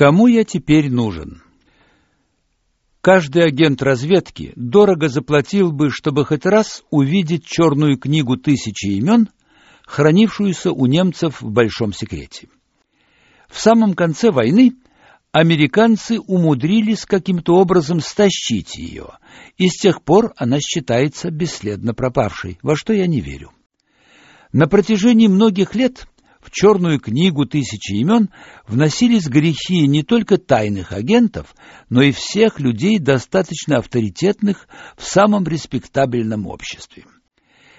Кому я теперь нужен? Каждый агент разведки дорого заплатил бы, чтобы хоть раз увидеть черную книгу тысячи имен, хранившуюся у немцев в большом секрете. В самом конце войны американцы умудрились каким-то образом стащить ее, и с тех пор она считается бесследно пропавшей, во что я не верю. На протяжении многих лет в черную книгу тысячи имен вносились грехи не только тайных агентов, но и всех людей, достаточно авторитетных в самом респектабельном обществе.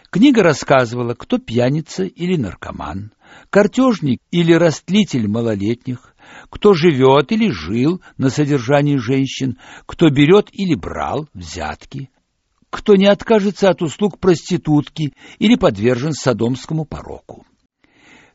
Книга рассказывала, кто пьяница или наркоман, картежник или растлитель малолетних, кто живет или жил на содержании женщин, кто берет или брал взятки, кто не откажется от услуг проститутки или подвержен садомскому пороку.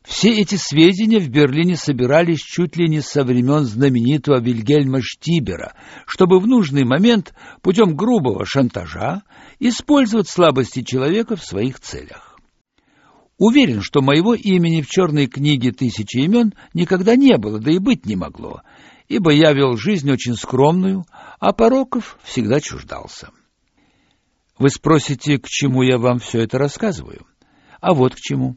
Все эти сведения в Берлине собирались чуть ли не со времен знаменитого Вильгельма Штибера, чтобы в нужный момент путем грубого шантажа использовать слабости человека в своих целях. Уверен, что моего имени в черной книге «Тысячи имен» никогда не было, да и быть не могло, ибо я вел жизнь очень скромную, а пороков всегда чуждался. Вы спросите, к чему я вам все это рассказываю? А вот к чему.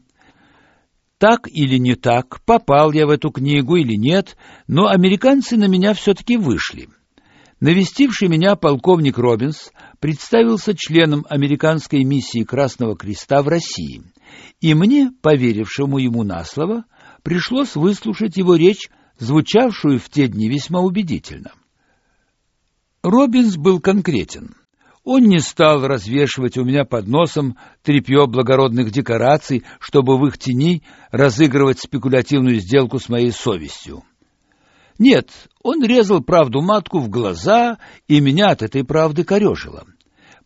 Так или не так, попал я в эту книгу или нет, но американцы на меня все-таки вышли. Навестивший меня полковник Робинс представился членом американской миссии Красного Креста в России, и мне, поверившему ему на слово, пришлось выслушать его речь, звучавшую в те дни весьма убедительно. Робинс был конкретен. Он не стал развешивать у меня под носом тряпье благородных декораций, чтобы в их тени разыгрывать спекулятивную сделку с моей совестью. Нет, он резал правду матку в глаза, и меня от этой правды корежило.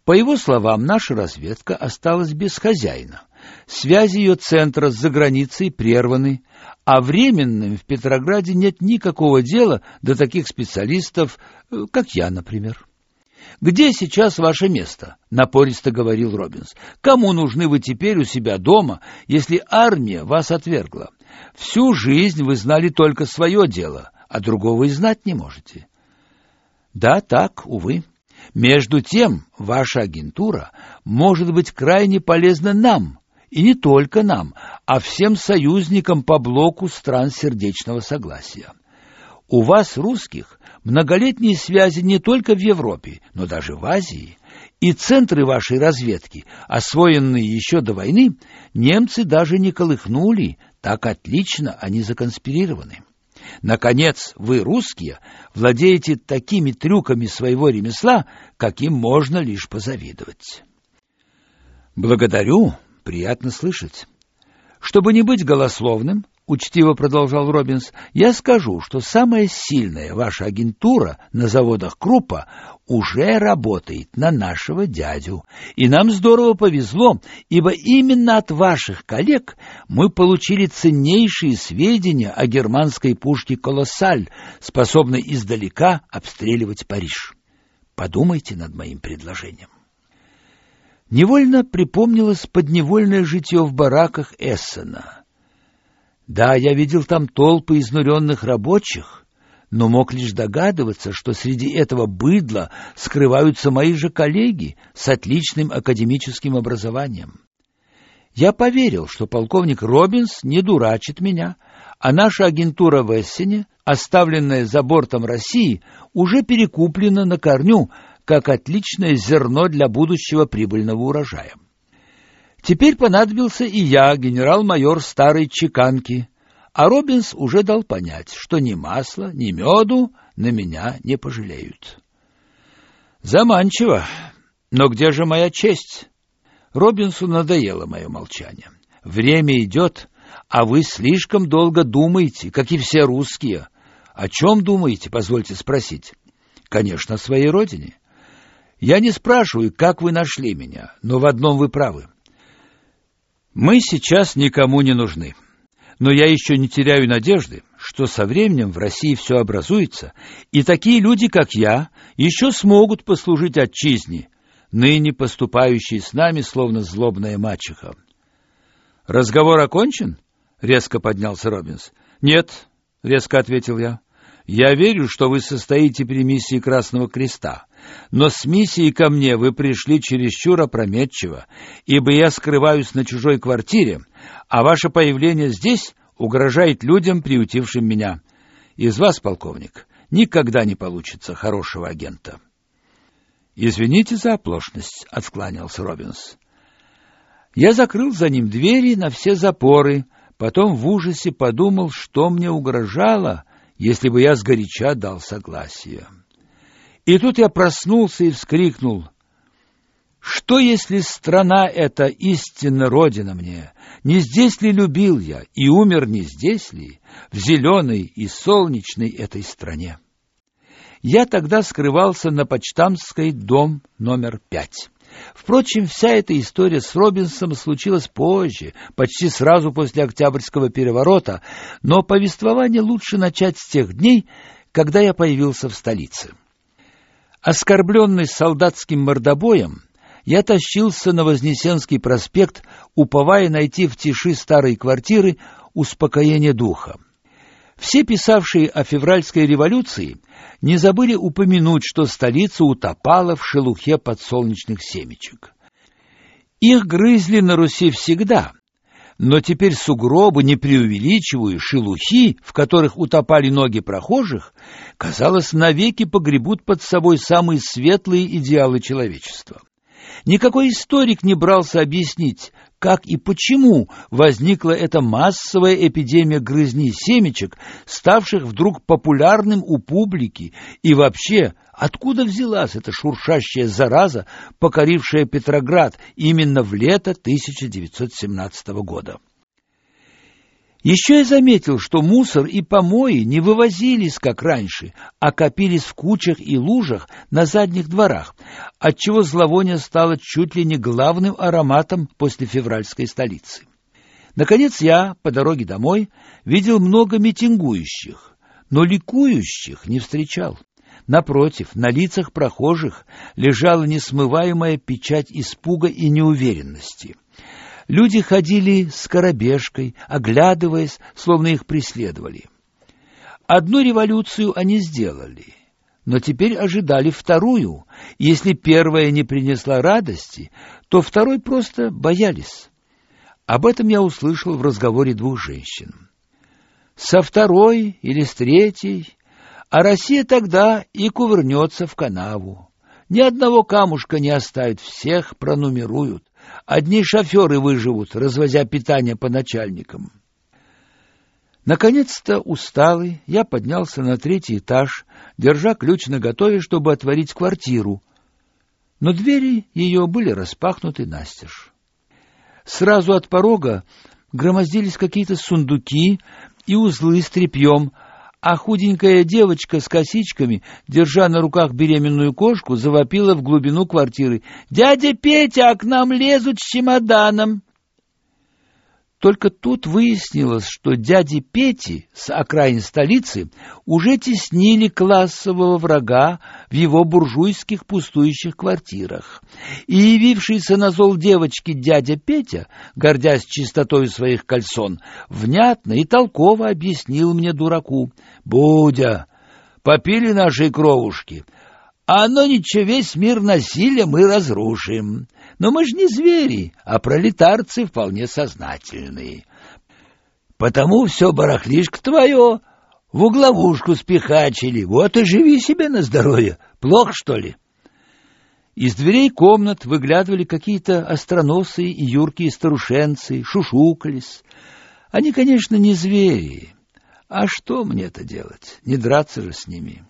По его словам, наша разведка осталась без хозяина. Связи ее центра с заграницей прерваны, а временным в Петрограде нет никакого дела до таких специалистов, э, как я, например. Где сейчас ваше место? напористо говорил Робинс. Кому нужны вы теперь у себя дома, если армия вас отвергла? Всю жизнь вы знали только свое дело, а другого и знать не можете. Да, так, увы. Между тем, ваша агентура может быть крайне полезна нам, и не только нам, а всем союзникам по блоку стран сердечного согласия. У вас, русских, многолетние связи не только в Европе, но даже в Азии, и центры вашей разведки, освоенные еще до войны, немцы даже не колыхнули, так отлично они законспирированы. Наконец, вы, русские, владеете такими трюками своего ремесла, каким можно лишь позавидовать. Благодарю, приятно слышать. Чтобы не быть голословным, — учтиво продолжал Робинс, — я скажу, что самая сильная ваша агентура на заводах Крупа уже работает на нашего дядю. И нам здорово повезло, ибо именно от ваших коллег мы получили ценнейшие сведения о германской пушке «Колоссаль», способной издалека обстреливать Париж. Подумайте над моим предложением. Невольно припомнилось подневольное житье в бараках Эссена — да, я видел там толпы изнуренных рабочих, но мог лишь догадываться, что среди этого быдла скрываются мои же коллеги с отличным академическим образованием. Я поверил, что полковник Робинс не дурачит меня, а наша агентура в Эссене, оставленная за бортом России, уже перекуплена на корню, как отличное зерно для будущего прибыльного урожая. Теперь понадобился и я, генерал-майор старой чеканки, а Робинс уже дал понять, что ни масла, ни меду на меня не пожалеют. Заманчиво, но где же моя честь? Робинсу надоело мое молчание. Время идет, а вы слишком долго думаете, как и все русские. О чем думаете, позвольте спросить? Конечно, о своей родине. Я не спрашиваю, как вы нашли меня, но в одном вы правы. Мы сейчас никому не нужны. Но я еще не теряю надежды, что со временем в России все образуется, и такие люди, как я, еще смогут послужить отчизне, ныне поступающей с нами словно злобная мачеха. Разговор окончен? резко поднялся Робинс. Нет, резко ответил я. Я верю, что вы состоите при миссии Красного Креста, но с миссией ко мне вы пришли чересчур опрометчиво, ибо я скрываюсь на чужой квартире, а ваше появление здесь угрожает людям, приютившим меня. Из вас, полковник, никогда не получится хорошего агента. Извините за оплошность, откланялся Робинс. Я закрыл за ним двери на все запоры, потом в ужасе подумал, что мне угрожало если бы я сгоряча дал согласие. И тут я проснулся и вскрикнул: что если страна эта истинно родина мне? Не здесь ли любил я и умер не здесь ли, в зеленой и солнечной этой стране? Я тогда скрывался на почтамтской дом номер пять. Впрочем, вся эта история с Робинсом случилась позже, почти сразу после Октябрьского переворота, но повествование лучше начать с тех дней, когда я появился в столице. Оскорбленный солдатским мордобоем, я тащился на Вознесенский проспект, уповая найти в тиши старой квартиры успокоение духа. Все писавшие о февральской революции не забыли упомянуть, что столица утопала в шелухе подсолнечных семечек. Их грызли на Руси всегда, но теперь сугробы, не преувеличиваю, шелухи, в которых утопали ноги прохожих, казалось, навеки погребут под собой самые светлые идеалы человечества. Никакой историк не брался объяснить, как и почему возникла эта массовая эпидемия грызни семечек, ставших вдруг популярным у публики, и вообще, откуда взялась эта шуршащая зараза, покорившая Петроград именно в лето 1917 года. Еще я заметил, что мусор и помои не вывозились, как раньше, а копились в кучах и лужах на задних дворах, отчего зловоние стало чуть ли не главным ароматом после февральской столицы. Наконец я, по дороге домой, видел много митингующих, но ликующих не встречал. Напротив, на лицах прохожих лежала несмываемая печать испуга и неуверенности — Люди ходили с коробежкой, оглядываясь, словно их преследовали. Одну революцию они сделали, но теперь ожидали вторую. Если первая не принесла радости, то второй просто боялись. Об этом я услышал в разговоре двух женщин. Со второй или с третьей, а Россия тогда и кувырнется в канаву. Ни одного камушка не оставят, всех пронумеруют. Одни шоферы выживут, развозя питание по начальникам. Наконец-то, усталый, я поднялся на третий этаж, держа ключ наготове, чтобы отворить квартиру. Но двери ее были распахнуты настежь. Сразу от порога громоздились какие-то сундуки и узлы с тряпьем, а худенькая девочка с косичками, держа на руках беременную кошку, завопила в глубину квартиры. «Дядя Петя, а к нам лезут с чемоданом!» Только тут выяснилось, что дяди Пети с окраин столицы уже теснили классового врага в его буржуйских пустующих квартирах. И явившийся на зол девочки дядя Петя, гордясь чистотой своих кальсон, внятно и толково объяснил мне дураку: "Будя, попили наши кровушки, а оно ничего, весь мир насилия мы разрушим. Но мы же не звери, а пролетарцы вполне сознательные. Потому все барахлишко твое в угловушку спихачили. Вот и живи себе на здоровье. Плохо, что ли? Из дверей комнат выглядывали какие-то остроносые и юркие старушенцы, шушукались. Они, конечно, не звери. А что мне это делать? Не драться же с ними.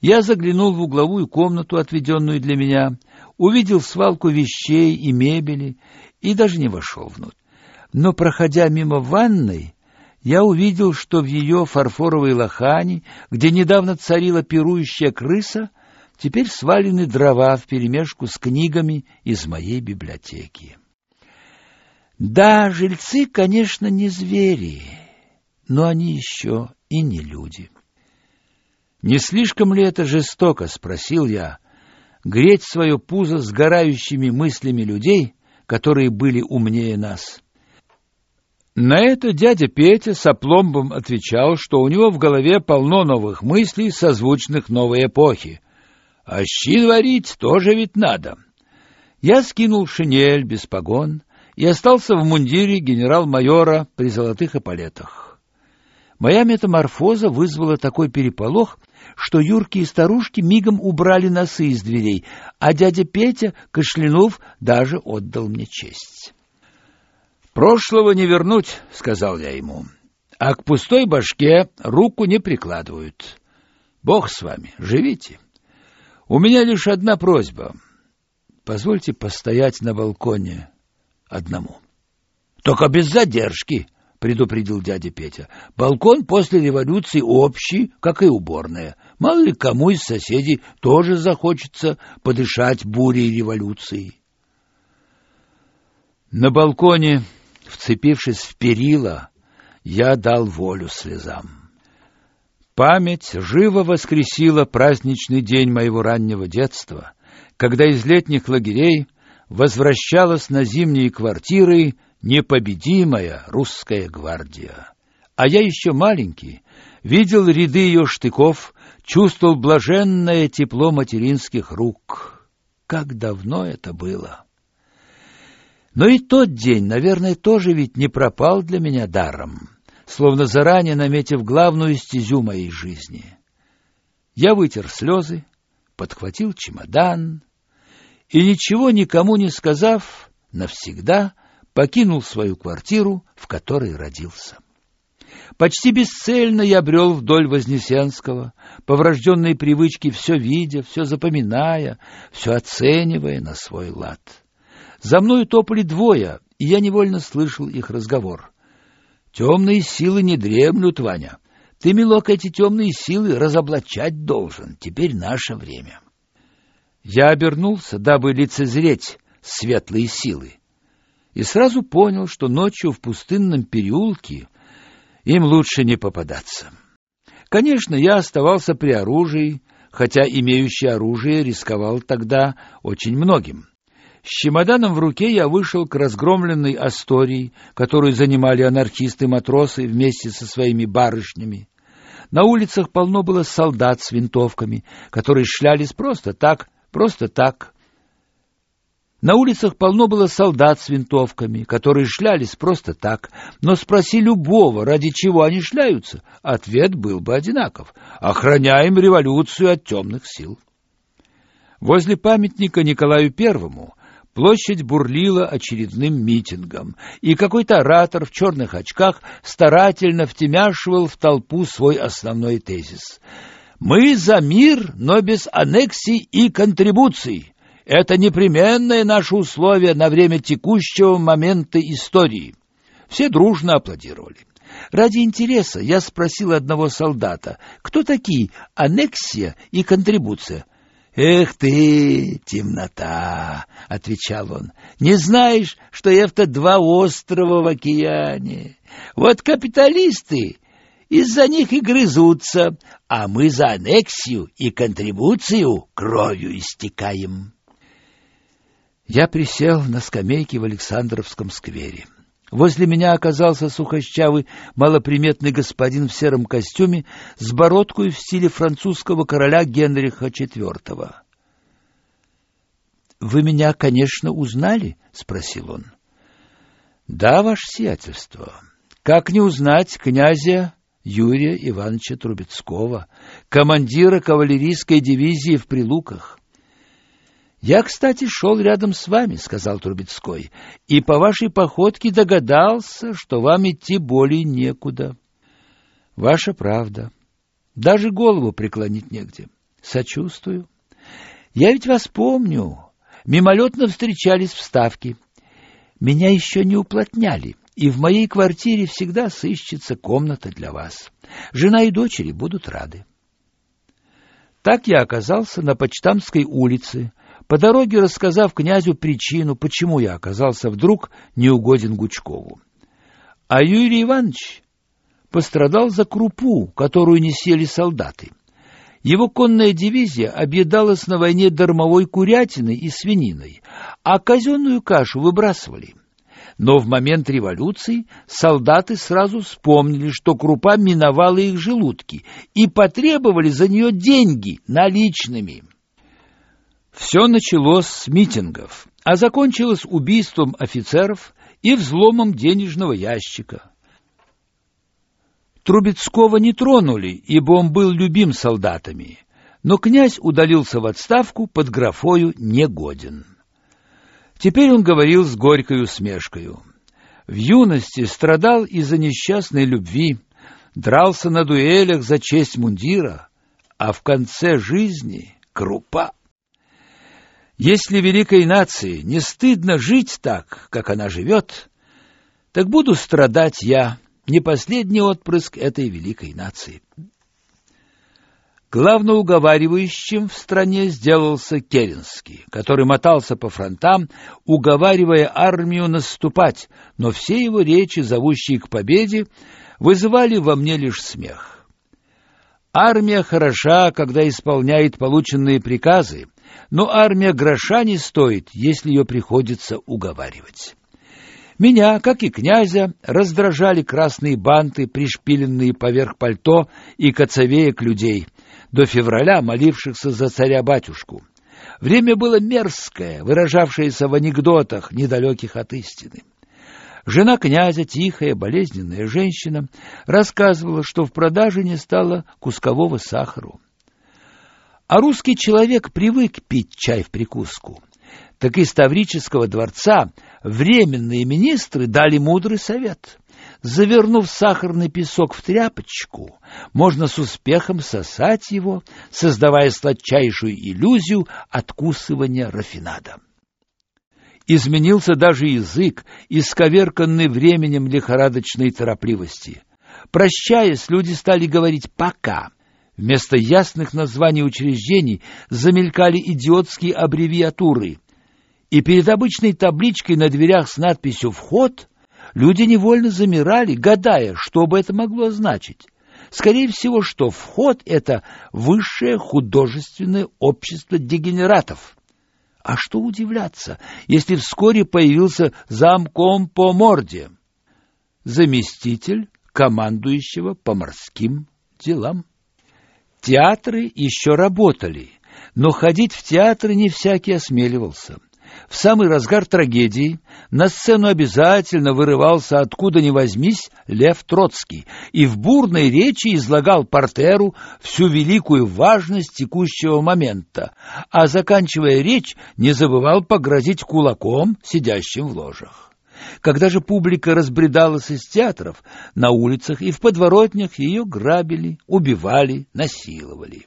Я заглянул в угловую комнату, отведенную для меня, увидел свалку вещей и мебели и даже не вошел внутрь. Но, проходя мимо ванной, я увидел, что в ее фарфоровой лохане, где недавно царила пирующая крыса, теперь свалены дрова вперемешку с книгами из моей библиотеки. Да, жильцы, конечно, не звери, но они еще и не люди. Не слишком ли это жестоко, спросил я, греть свое пузо сгорающими мыслями людей, которые были умнее нас. На это дядя Петя с опломбом отвечал, что у него в голове полно новых мыслей, созвучных новой эпохи. А щи варить тоже ведь надо. Я скинул шинель без погон и остался в мундире генерал-майора при золотых эполетах. Моя метаморфоза вызвала такой переполох, что Юрки и старушки мигом убрали носы из дверей, а дядя Петя, кашлянув, даже отдал мне честь. «Прошлого не вернуть», — сказал я ему, — «а к пустой башке руку не прикладывают. Бог с вами, живите. У меня лишь одна просьба. Позвольте постоять на балконе одному». «Только без задержки», — предупредил дядя Петя. «Балкон после революции общий, как и уборная. Мало ли кому из соседей тоже захочется подышать бурей революции». На балконе Вцепившись в перила, я дал волю слезам. Память живо воскресила праздничный день моего раннего детства, когда из летних лагерей возвращалась на зимние квартиры непобедимая русская гвардия. А я еще маленький, видел ряды ее штыков, чувствовал блаженное тепло материнских рук. Как давно это было! Но и тот день, наверное, тоже ведь не пропал для меня даром, словно заранее наметив главную стезю моей жизни. Я вытер слезы, подхватил чемодан и, ничего никому не сказав, навсегда покинул свою квартиру, в которой родился. Почти бесцельно я брел вдоль Вознесенского, по врожденной привычке все видя, все запоминая, все оценивая на свой лад. За мною топали двое, и я невольно слышал их разговор. «Темные силы не дремлют, Ваня. Ты, милок, эти темные силы разоблачать должен. Теперь наше время». Я обернулся, дабы лицезреть светлые силы, и сразу понял, что ночью в пустынном переулке им лучше не попадаться. Конечно, я оставался при оружии, хотя имеющий оружие рисковал тогда очень многим. С чемоданом в руке я вышел к разгромленной Астории, которую занимали анархисты-матросы вместе со своими барышнями. На улицах полно было солдат с винтовками, которые шлялись просто так, просто так. На улицах полно было солдат с винтовками, которые шлялись просто так, но спроси любого, ради чего они шляются, ответ был бы одинаков — охраняем революцию от темных сил. Возле памятника Николаю Первому Площадь бурлила очередным митингом, и какой-то оратор в черных очках старательно втемяшивал в толпу свой основной тезис. «Мы за мир, но без аннексий и контрибуций. Это непременное наше условие на время текущего момента истории». Все дружно аплодировали. Ради интереса я спросил одного солдата, кто такие аннексия и контрибуция. «Эх ты, темнота!» — отвечал он. «Не знаешь, что это два острова в океане? Вот капиталисты из-за них и грызутся, а мы за аннексию и контрибуцию кровью истекаем». Я присел на скамейке в Александровском сквере. Возле меня оказался сухощавый, малоприметный господин в сером костюме с бородкой в стиле французского короля Генриха IV. «Вы меня, конечно, узнали?» — спросил он. «Да, ваше сиятельство. Как не узнать князя Юрия Ивановича Трубецкого, командира кавалерийской дивизии в Прилуках?» «Я, кстати, шел рядом с вами», — сказал Трубецкой, «и по вашей походке догадался, что вам идти более некуда». «Ваша правда. Даже голову преклонить негде. Сочувствую. Я ведь вас помню. Мимолетно встречались в Ставке. Меня еще не уплотняли, и в моей квартире всегда сыщется комната для вас. Жена и дочери будут рады». Так я оказался на Почтамской улице, по дороге рассказав князю причину, почему я оказался вдруг неугоден Гучкову. А Юрий Иванович пострадал за крупу, которую не сели солдаты. Его конная дивизия объедалась на войне дармовой курятиной и свининой, а казенную кашу выбрасывали. Но в момент революции солдаты сразу вспомнили, что крупа миновала их желудки и потребовали за нее деньги наличными. Все началось с митингов, а закончилось убийством офицеров и взломом денежного ящика. Трубецкого не тронули, ибо он был любим солдатами, но князь удалился в отставку под графою «негоден». Теперь он говорил с горькой усмешкою. В юности страдал из-за несчастной любви, дрался на дуэлях за честь мундира, а в конце жизни — крупа. Если великой нации не стыдно жить так, как она живет, так буду страдать я, не последний отпрыск этой великой нации. Главноуговаривающим в стране сделался Керенский, который мотался по фронтам, уговаривая армию наступать, но все его речи, зовущие к победе, вызывали во мне лишь смех. Армия хороша, когда исполняет полученные приказы, но армия гроша не стоит, если ее приходится уговаривать. Меня, как и князя, раздражали красные банты, пришпиленные поверх пальто и коцовеек людей, до февраля молившихся за царя-батюшку. Время было мерзкое, выражавшееся в анекдотах, недалеких от истины. Жена князя, тихая, болезненная женщина, рассказывала, что в продаже не стало кускового сахару. А русский человек привык пить чай в прикуску. Так из Таврического дворца временные министры дали мудрый совет. Завернув сахарный песок в тряпочку, можно с успехом сосать его, создавая сладчайшую иллюзию откусывания рафинада. Изменился даже язык, исковерканный временем лихорадочной торопливости. Прощаясь, люди стали говорить «пока». Вместо ясных названий учреждений замелькали идиотские аббревиатуры. И перед обычной табличкой на дверях с надписью «Вход» люди невольно замирали, гадая, что бы это могло значить. Скорее всего, что «Вход» — это высшее художественное общество дегенератов. А что удивляться, если вскоре появился замком по морде? Заместитель командующего по морским делам. Театры еще работали, но ходить в театры не всякий осмеливался. В самый разгар трагедии на сцену обязательно вырывался откуда ни возьмись Лев Троцкий и в бурной речи излагал портеру всю великую важность текущего момента, а заканчивая речь, не забывал погрозить кулаком сидящим в ложах. Когда же публика разбредалась из театров, на улицах и в подворотнях ее грабили, убивали, насиловали.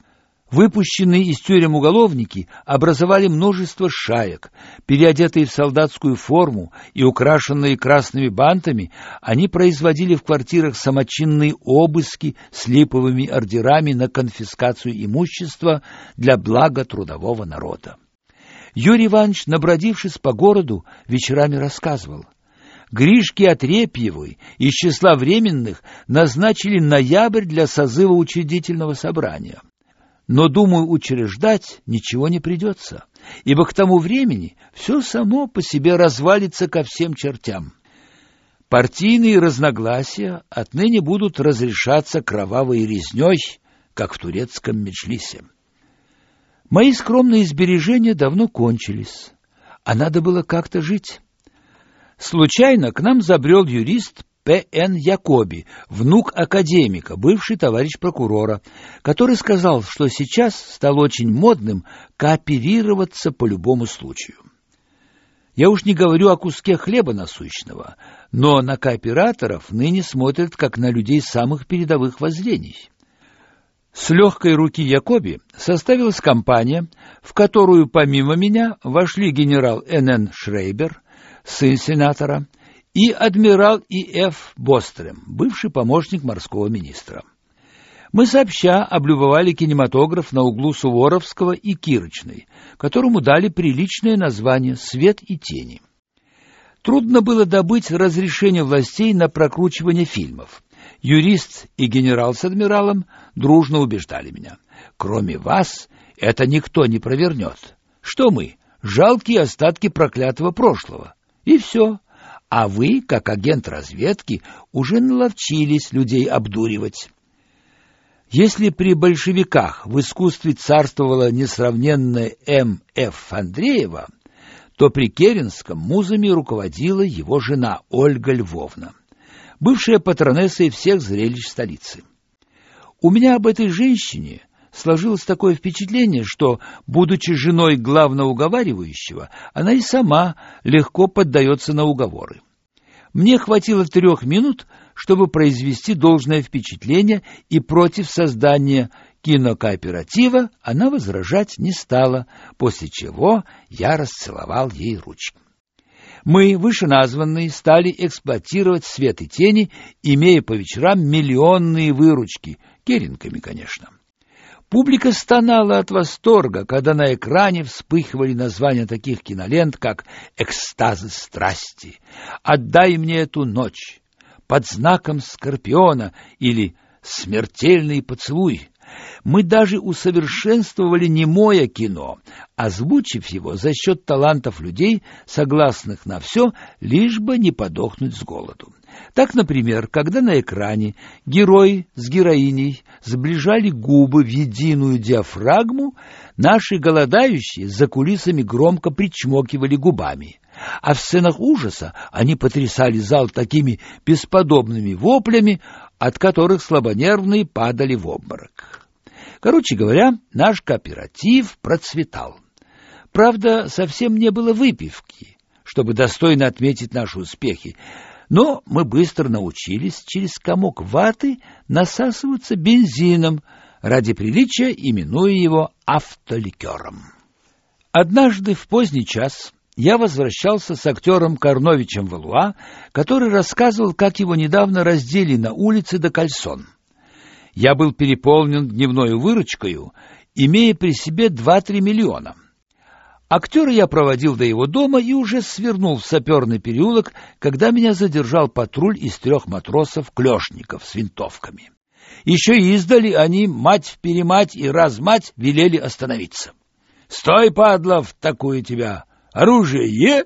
Выпущенные из тюрем уголовники образовали множество шаек. Переодетые в солдатскую форму и украшенные красными бантами, они производили в квартирах самочинные обыски с липовыми ордерами на конфискацию имущества для блага трудового народа. Юрий Иванович, набродившись по городу, вечерами рассказывал. Гришки Отрепьевой из числа временных назначили ноябрь для созыва учредительного собрания но, думаю, учреждать ничего не придется, ибо к тому времени все само по себе развалится ко всем чертям. Партийные разногласия отныне будут разрешаться кровавой резней, как в турецком Меджлисе. Мои скромные сбережения давно кончились, а надо было как-то жить. Случайно к нам забрел юрист П.Н. Якоби, внук академика, бывший товарищ прокурора, который сказал, что сейчас стало очень модным кооперироваться по любому случаю. Я уж не говорю о куске хлеба насущного, но на кооператоров ныне смотрят как на людей самых передовых воззрений. С легкой руки Якоби составилась компания, в которую помимо меня вошли генерал Н.Н. Шрейбер, сын сенатора, и адмирал И.Ф. Бострем, бывший помощник морского министра. Мы сообща облюбовали кинематограф на углу Суворовского и Кирочной, которому дали приличное название «Свет и тени». Трудно было добыть разрешение властей на прокручивание фильмов. Юрист и генерал с адмиралом дружно убеждали меня. Кроме вас, это никто не провернет. Что мы? Жалкие остатки проклятого прошлого. И все а вы, как агент разведки, уже наловчились людей обдуривать. Если при большевиках в искусстве царствовала несравненная М.Ф. Андреева, то при Керенском музами руководила его жена Ольга Львовна, бывшая патронессой всех зрелищ столицы. У меня об этой женщине сложилось такое впечатление, что, будучи женой главного уговаривающего, она и сама легко поддается на уговоры. Мне хватило трех минут, чтобы произвести должное впечатление, и против создания кинокооператива она возражать не стала, после чего я расцеловал ей ручку. Мы, вышеназванные, стали эксплуатировать свет и тени, имея по вечерам миллионные выручки, керенками, конечно. Публика стонала от восторга, когда на экране вспыхивали названия таких кинолент, как «Экстазы страсти», «Отдай мне эту ночь», «Под знаком Скорпиона» или «Смертельный поцелуй». Мы даже усовершенствовали немое кино, озвучив его за счет талантов людей, согласных на все, лишь бы не подохнуть с голоду. Так, например, когда на экране герой с героиней сближали губы в единую диафрагму, наши голодающие за кулисами громко причмокивали губами. А в сценах ужаса они потрясали зал такими бесподобными воплями, от которых слабонервные падали в обморок. Короче говоря, наш кооператив процветал. Правда, совсем не было выпивки, чтобы достойно отметить наши успехи, но мы быстро научились через комок ваты насасываться бензином, ради приличия именуя его автоликером. Однажды в поздний час я возвращался с актером Карновичем Валуа, который рассказывал, как его недавно раздели на улице до кальсон. Я был переполнен дневной выручкой, имея при себе два-три миллиона. Актера я проводил до его дома и уже свернул в саперный переулок, когда меня задержал патруль из трех матросов-клешников с винтовками. Еще издали они, мать-перемать и размать, велели остановиться. — Стой, падлов, такую тебя! Оружие е?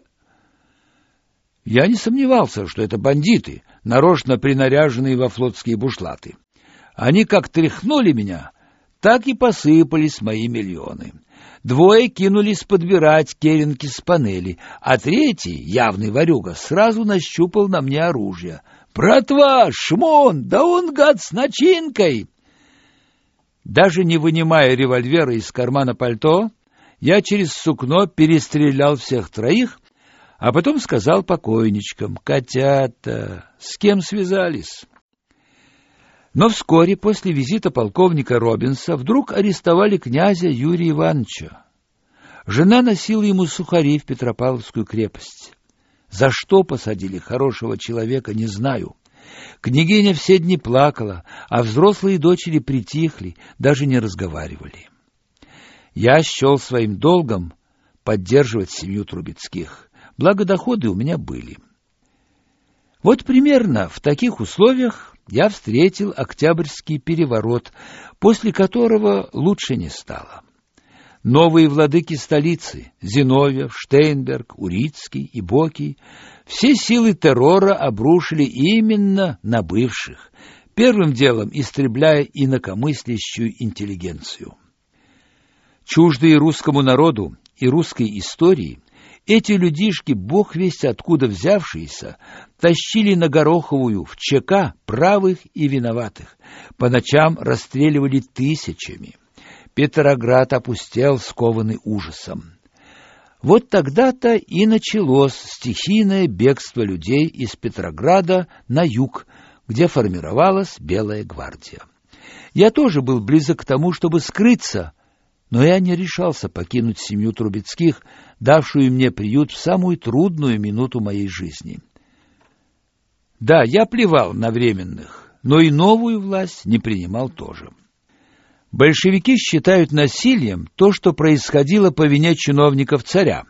Я не сомневался, что это бандиты, нарочно принаряженные во флотские бушлаты. Они как тряхнули меня, так и посыпались мои миллионы. Двое кинулись подбирать керенки с панели, а третий, явный ворюга, сразу нащупал на мне оружие. «Братва, шмон, да он, гад, с начинкой!» Даже не вынимая револьвера из кармана пальто, я через сукно перестрелял всех троих, а потом сказал покойничкам, «Котята, с кем связались?» Но вскоре после визита полковника Робинса вдруг арестовали князя Юрия Ивановича. Жена носила ему сухари в Петропавловскую крепость. За что посадили хорошего человека, не знаю. Княгиня все дни плакала, а взрослые дочери притихли, даже не разговаривали. Я счел своим долгом поддерживать семью Трубецких, благо доходы у меня были. Вот примерно в таких условиях я встретил Октябрьский переворот, после которого лучше не стало. Новые владыки столицы — Зиновьев, Штейнберг, Урицкий и Бокий — все силы террора обрушили именно на бывших, первым делом истребляя инакомыслящую интеллигенцию. Чуждые русскому народу и русской истории, эти людишки, бог весть откуда взявшиеся, тащили на Гороховую в ЧК правых и виноватых, по ночам расстреливали тысячами. Петроград опустел, скованный ужасом. Вот тогда-то и началось стихийное бегство людей из Петрограда на юг, где формировалась Белая гвардия. Я тоже был близок к тому, чтобы скрыться, но я не решался покинуть семью Трубецких, давшую мне приют в самую трудную минуту моей жизни. Да, я плевал на временных, но и новую власть не принимал тоже. Большевики считают насилием то, что происходило по вине чиновников царя,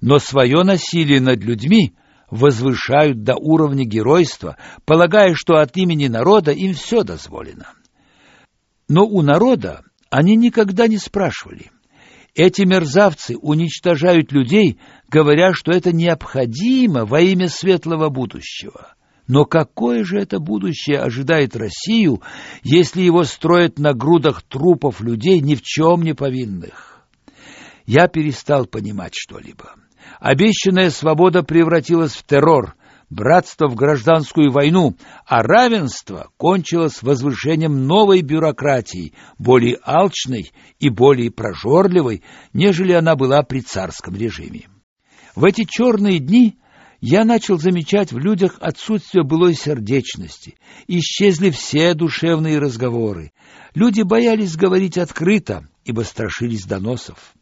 но свое насилие над людьми возвышают до уровня геройства, полагая, что от имени народа им все дозволено. Но у народа они никогда не спрашивали. Эти мерзавцы уничтожают людей, говоря, что это необходимо во имя светлого будущего. Но какое же это будущее ожидает Россию, если его строят на грудах трупов людей ни в чем не повинных? Я перестал понимать что-либо. Обещанная свобода превратилась в террор, братство в гражданскую войну, а равенство кончилось возвышением новой бюрократии, более алчной и более прожорливой, нежели она была при царском режиме. В эти черные дни я начал замечать в людях отсутствие былой сердечности. Исчезли все душевные разговоры. Люди боялись говорить открыто, ибо страшились доносов.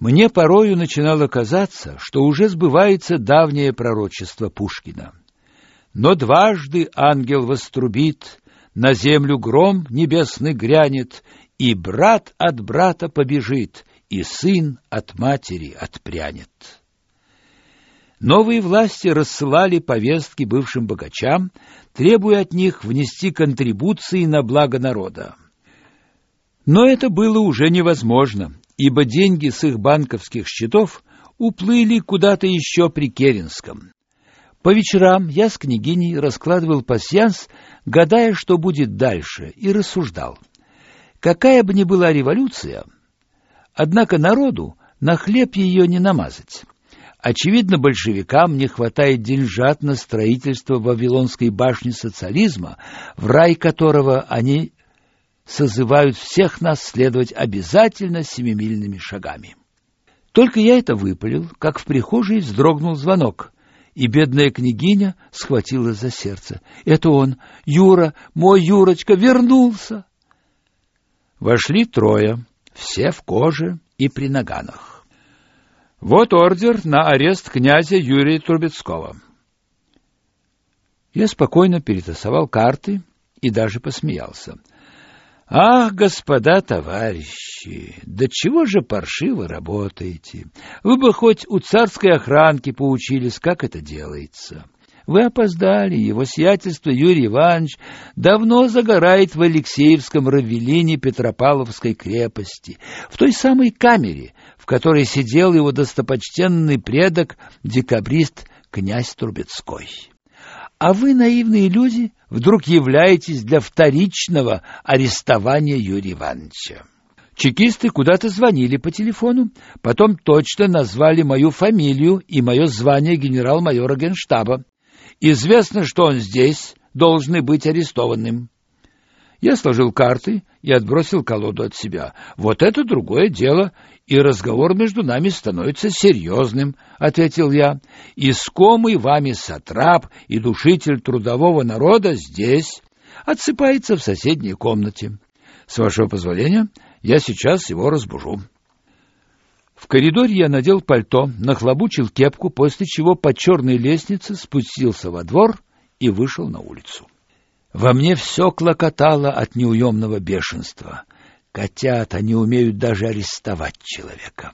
Мне порою начинало казаться, что уже сбывается давнее пророчество Пушкина. Но дважды ангел вострубит, на землю гром небесный грянет, и брат от брата побежит, и сын от матери отпрянет. Новые власти рассылали повестки бывшим богачам, требуя от них внести контрибуции на благо народа. Но это было уже невозможно ибо деньги с их банковских счетов уплыли куда-то еще при Керенском. По вечерам я с княгиней раскладывал пасьянс, гадая, что будет дальше, и рассуждал. Какая бы ни была революция, однако народу на хлеб ее не намазать. Очевидно, большевикам не хватает деньжат на строительство Вавилонской башни социализма, в рай которого они созывают всех нас следовать обязательно семимильными шагами. Только я это выпалил, как в прихожей вздрогнул звонок, и бедная княгиня схватилась за сердце. Это он, Юра, мой Юрочка, вернулся. Вошли трое, все в коже и при наганах. Вот ордер на арест князя Юрия Трубецкого. Я спокойно перетасовал карты и даже посмеялся. Ах, господа товарищи, да чего же паршиво работаете? Вы бы хоть у царской охранки поучились, как это делается. Вы опоздали, его сиятельство Юрий Иванович давно загорает в Алексеевском равелине Петропавловской крепости, в той самой камере, в которой сидел его достопочтенный предок, декабрист князь Трубецкой. А вы, наивные люди, вдруг являетесь для вторичного арестования Юрия Ивановича. Чекисты куда-то звонили по телефону, потом точно назвали мою фамилию и мое звание генерал-майора Генштаба. Известно, что он здесь, должны быть арестованным. Я сложил карты и отбросил колоду от себя. Вот это другое дело, и разговор между нами становится серьезным, — ответил я. Искомый вами сатрап и душитель трудового народа здесь, отсыпается в соседней комнате. С вашего позволения, я сейчас его разбужу. В коридоре я надел пальто, нахлобучил кепку, после чего по черной лестнице спустился во двор и вышел на улицу. Во мне все клокотало от неуемного бешенства. Котята не умеют даже арестовать человека.